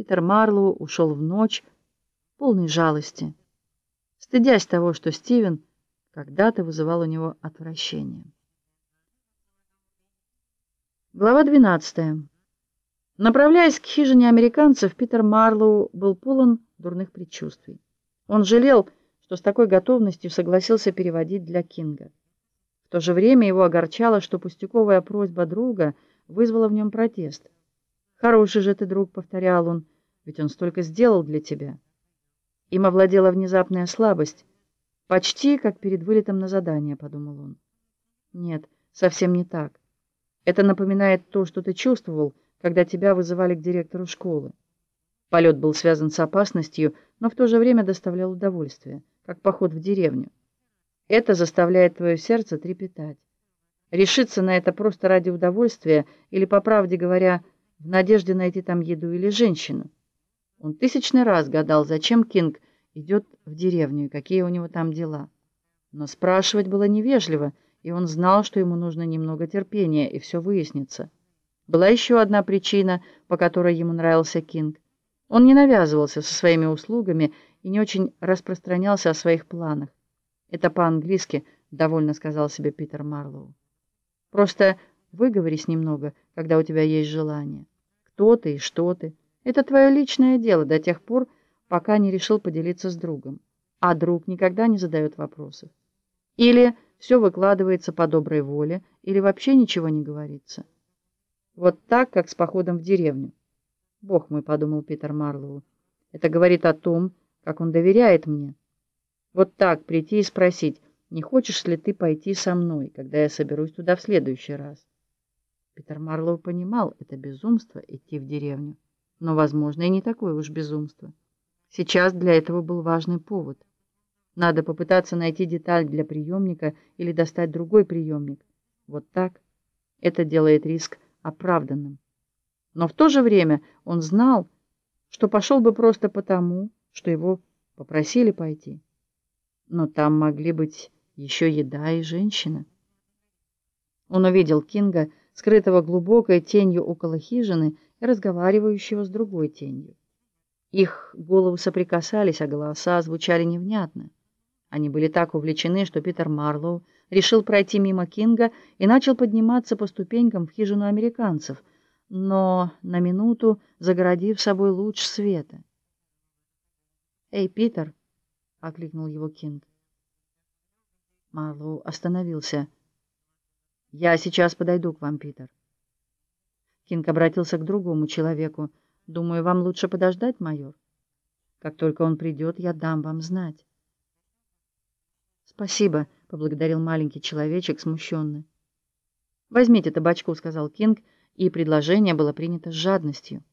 Питер Марлоу ушел в ночь, полной жалости, стыдясь того, что Стивен когда-то вызывал у него отвращение. Глава 12. Направляясь к хижине американцев, Питер Марлоу был полон дурных предчувствий. Он жалел, что с такой готовностью согласился переводить для Кинга. В то же время его огорчало, что пустяковая просьба друга вызвала в нем протест. «Хороший же ты друг», — повторял он, — «ведь он столько сделал для тебя». Им овладела внезапная слабость, почти как перед вылетом на задание, — подумал он. Нет, совсем не так. Это напоминает то, что ты чувствовал, когда тебя вызывали к директору школы. Полет был связан с опасностью, но в то же время доставлял удовольствие, как поход в деревню. Это заставляет твое сердце трепетать. Решиться на это просто ради удовольствия или, по правде говоря, в надежде найти там еду или женщину. Он тысячный раз гадал, зачем Кинг идет в деревню и какие у него там дела. Но спрашивать было невежливо, и он знал, что ему нужно немного терпения, и все выяснится. Была еще одна причина, по которой ему нравился Кинг. Он не навязывался со своими услугами и не очень распространялся о своих планах. «Это по-английски», — довольно сказал себе Питер Марлоу. «Просто выговорись немного, когда у тебя есть желание. Кто ты и что ты. Это твое личное дело до тех пор, пока не решил поделиться с другом. А друг никогда не задает вопросов. Или все выкладывается по доброй воле, или вообще ничего не говорится. Вот так, как с походом в деревню. Бог мой, подумал Питер Марлоу, это говорит о том, как он доверяет мне. Вот так прийти и спросить, не хочешь ли ты пойти со мной, когда я соберусь туда в следующий раз. Питер Марлоу понимал, это безумство идти в деревню, но, возможно, и не такое уж безумство. Сейчас для этого был важный повод. Надо попытаться найти деталь для приемника или достать другой приемник. Вот так. Это делает риск оправданным. Но в то же время он знал, что пошел бы просто потому, что его попросили пойти. Но там могли быть еще еда и женщина. Он увидел Кинга, скрытого глубокой тенью около хижины разговаривающего с другой тенью. Их головы соприкасались, а голоса звучали невнятно. Они были так увлечены, что Питер Марлоу решил пройти мимо Кинга и начал подниматься по ступенькам в хижину американцев, но на минуту загородив собой луч света. «Эй, Питер!» — окликнул его Кинг. Марлоу остановился. «Я сейчас подойду к вам, Питер». Кинг обратился к другому человеку. «Думаю, вам лучше подождать, майор. Как только он придет, я дам вам знать». «Спасибо», — поблагодарил маленький человечек, смущенный. «Возьмите табачку», — сказал Кинг, и предложение было принято с жадностью.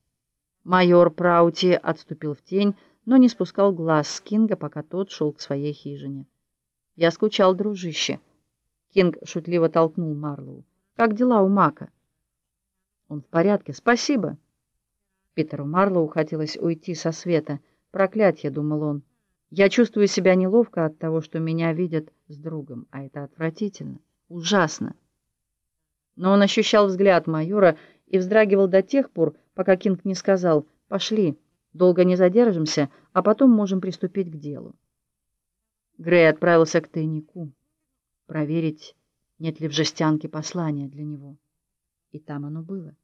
Майор Праути отступил в тень, но не спускал глаз с Кинга, пока тот шел к своей хижине. «Я скучал, дружище». Кинг шутливо толкнул Марлоу. «Как дела у Мака?» «Он в порядке, спасибо». Питеру Марлоу хотелось уйти со света. «Проклятье», — думал он. Я чувствую себя неловко от того, что меня видят с другом, а это отвратительно, ужасно. Но он ощущал взгляд майора и вздрагивал до тех пор, пока Кинг не сказал «Пошли, долго не задержимся, а потом можем приступить к делу». Грей отправился к тайнику, проверить, нет ли в жестянке послания для него. И там оно было.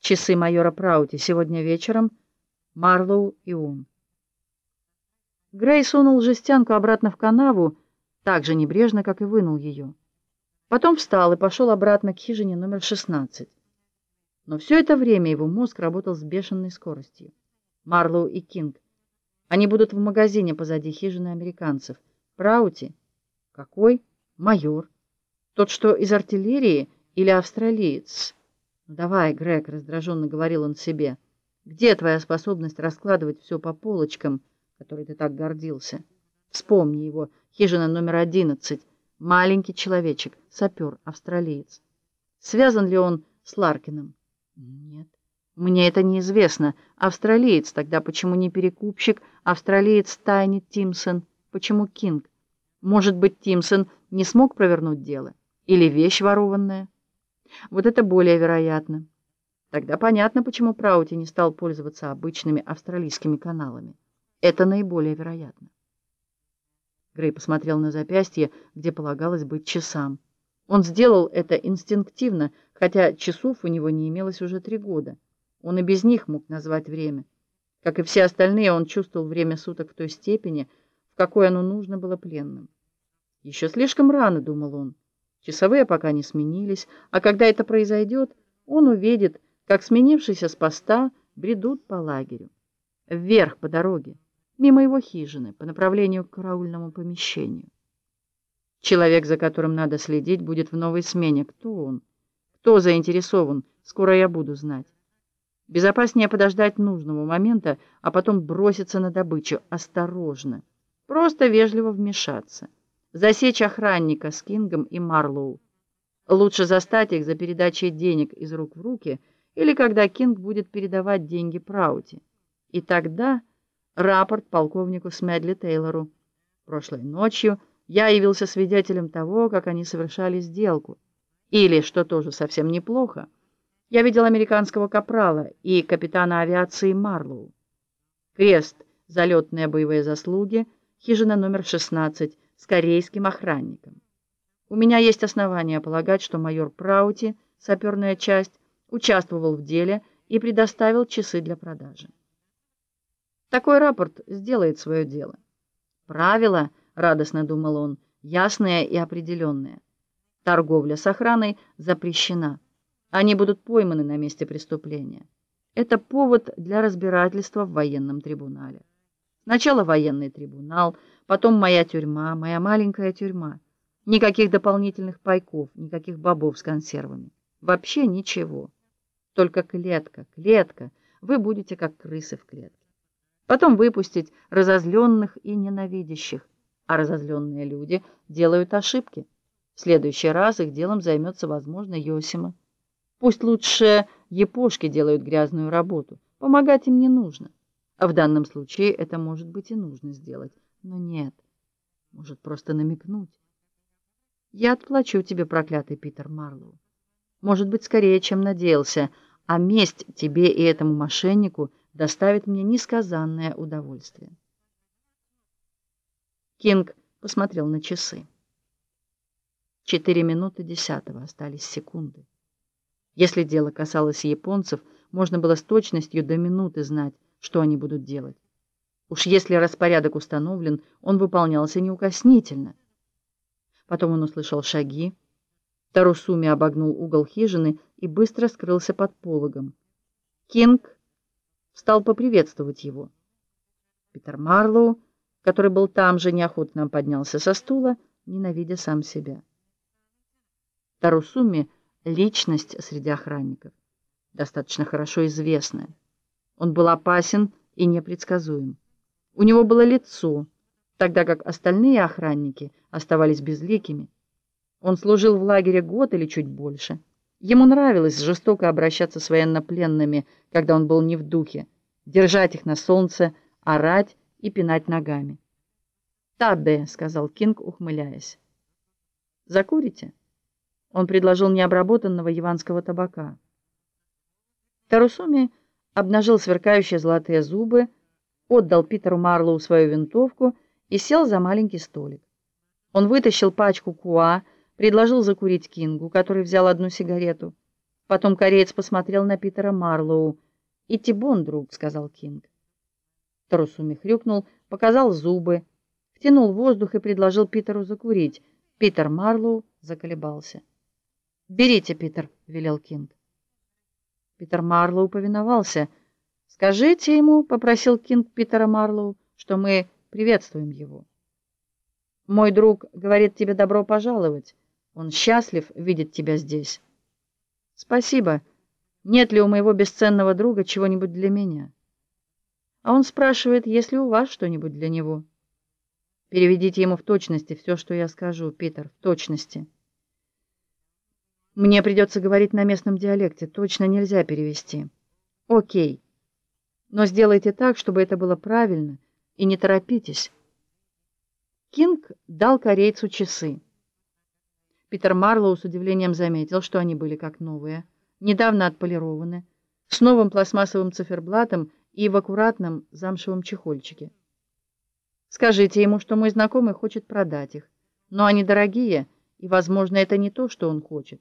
Часы майора Праути сегодня вечером, Марлоу и он. Грей сунул жестянку обратно в канаву, так же небрежно, как и вынул ее. Потом встал и пошел обратно к хижине номер 16. Но все это время его мозг работал с бешеной скоростью. Марлоу и Кинг. Они будут в магазине позади хижины американцев. Праути? Какой? Майор. Тот, что из артиллерии или австралиец? «Ну, давай, Грег, раздраженно говорил он себе. Где твоя способность раскладывать все по полочкам? которой ты так гордился. Вспомни его, хижина номер одиннадцать, маленький человечек, сапер, австралиец. Связан ли он с Ларкиным? Нет. Мне это неизвестно. Австралиец, тогда почему не перекупщик, австралиец Тайни Тимсон? Почему Кинг? Может быть, Тимсон не смог провернуть дело? Или вещь ворованная? Вот это более вероятно. Тогда понятно, почему Праути не стал пользоваться обычными австралийскими каналами. Это наиболее вероятно. Грей посмотрел на запястье, где полагалось быть часам. Он сделал это инстинктивно, хотя часов у него не имелось уже три года. Он и без них мог назвать время. Как и все остальные, он чувствовал время суток в той степени, в какой оно нужно было пленным. Еще слишком рано, думал он. Часовые пока не сменились, а когда это произойдет, он увидит, как сменившиеся с поста бредут по лагерю. Вверх по дороге, мимо его хижины, по направлению к караульному помещению. Человек, за которым надо следить, будет в новой смене. Кто он? Кто заинтересован? Скоро я буду знать. Безопаснее подождать нужного момента, а потом броситься на добычу. Осторожно. Просто вежливо вмешаться. Засечь охранника с Кингом и Марлоу. Лучше застать их за передачей денег из рук в руки или когда Кинг будет передавать деньги Праути. И тогда рапорт полковнику Смедли Тейлору. Прошлой ночью я явился свидетелем того, как они совершали сделку. Или, что тоже совсем неплохо, я видел американского капрала и капитана авиации Марлоу. Крест «Залетные боевые заслуги», хижина номер 16 с корейским охранником. У меня есть основания полагать, что майор Праути, саперная часть, участвовал в деле и предоставил часы для продажи. Такой рапорт сделает свое дело. Правила — радостно думал он, ясная и определенная. Торговля с охраной запрещена. Они будут пойманы на месте преступления. Это повод для разбирательства в военном трибунале. Сначала военный трибунал, потом моя тюрьма, моя маленькая тюрьма. Никаких дополнительных пайков, никаких бобов с консервами. Вообще ничего. Только клетка, клетка. Вы будете как крысы в клетке. Потом выпустить разозленных и ненавидящих а разозленные люди делают ошибки. В следующий раз их делом займется, возможно, Йосима. Пусть лучше епошки делают грязную работу. Помогать им не нужно. А в данном случае это, может быть, и нужно сделать. Но нет. Может, просто намекнуть. Я отплачу тебе, проклятый Питер Марлоу. Может быть, скорее, чем надеялся. А месть тебе и этому мошеннику доставит мне несказанное удовольствие. Кинг посмотрел на часы. Четыре минуты десятого, остались секунды. Если дело касалось японцев, можно было с точностью до минуты знать, что они будут делать. Уж если распорядок установлен, он выполнялся неукоснительно. Потом он услышал шаги. Тарусуми обогнул угол хижины и быстро скрылся под пологом. Кинг встал поприветствовать его. Питер Марлоу который был там же, неохотно поднялся со стула, ненавидя сам себя. Тарусуми — личность среди охранников, достаточно хорошо известная. Он был опасен и непредсказуем. У него было лицо, тогда как остальные охранники оставались безликими. Он служил в лагере год или чуть больше. Ему нравилось жестоко обращаться с военнопленными, когда он был не в духе, держать их на солнце, орать и пинать ногами. «Табе», — сказал Кинг, ухмыляясь. «Закурите?» Он предложил необработанного яванского табака. Тарусуми обнажил сверкающие золотые зубы, отдал Питеру Марлоу свою винтовку и сел за маленький столик. Он вытащил пачку куа, предложил закурить Кингу, который взял одну сигарету. Потом кореец посмотрел на Питера Марлоу. «Ити бон, друг», — сказал Кинг. Тарусуми хрюкнул, показал зубы, втянул воздух и предложил Питеру закурить. Питер Марлоу заколебался. «Берите, Питер», — велел Кинг. Питер Марлоу повиновался. «Скажите ему», — попросил Кинг Питера Марлоу, — «что мы приветствуем его». «Мой друг говорит тебе добро пожаловать. Он счастлив видеть тебя здесь». «Спасибо. Нет ли у моего бесценного друга чего-нибудь для меня?» А он спрашивает, есть ли у вас что-нибудь для него. Переведите ему в точности все, что я скажу, Питер, в точности. Мне придется говорить на местном диалекте, точно нельзя перевести. Окей. Но сделайте так, чтобы это было правильно, и не торопитесь. Кинг дал корейцу часы. Питер Марлоу с удивлением заметил, что они были как новые, недавно отполированы, с новым пластмассовым циферблатом и в аккуратном замшевом чехольчике. Скажите ему, что мой знакомый хочет продать их, но они дорогие, и, возможно, это не то, что он хочет.